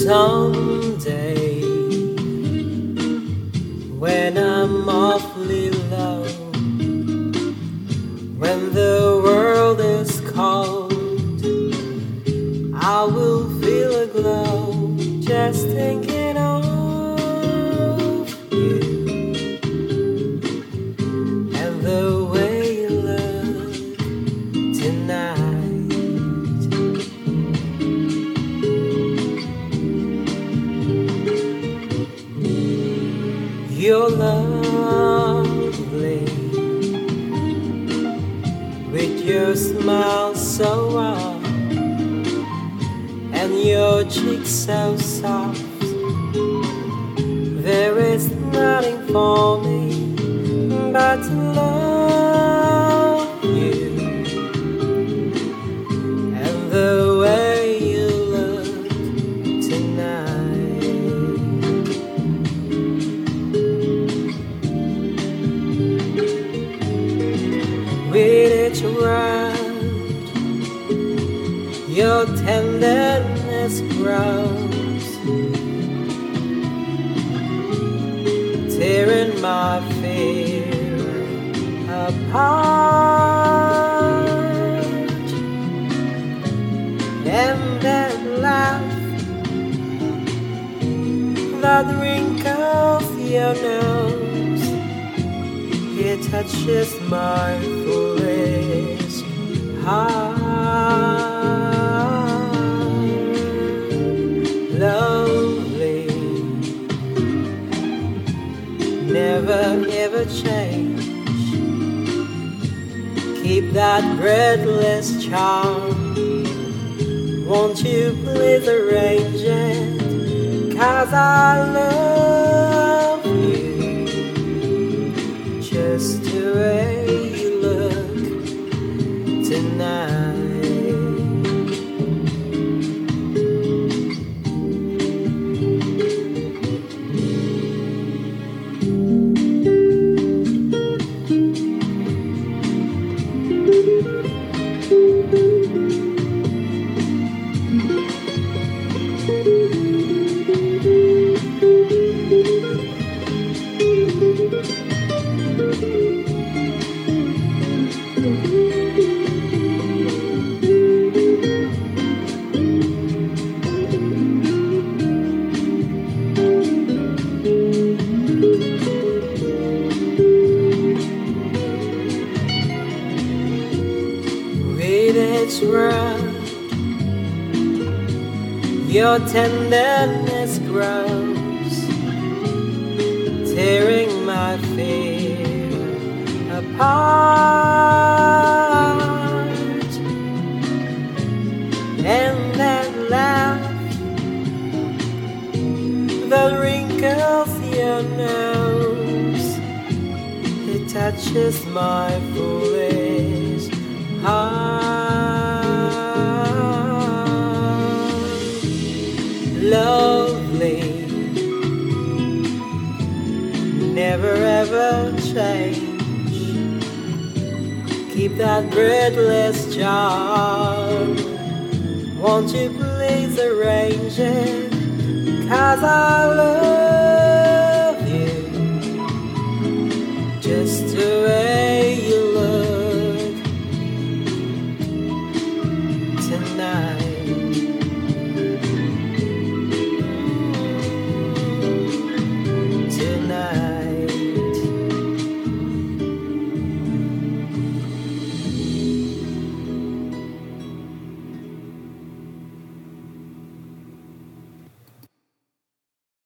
Someday, You're lovely with your smile so warm and your cheeks so soft. There is nothing for me but love with each word. Your tenderness grows, tearing my fear apart. And that laugh that wrinkles your nose. Touches my foolish heart. Ah, lovely, never ever change. Keep that breathless charm. Won't you please arrange it? Cause I love its. Your tenderness grows, tearing my fear apart. And that laugh that wrinkles your nose, it touches my foolish heart. Never ever change. Keep that breathless charm. Won't you please arrange it? Cause I love you just the way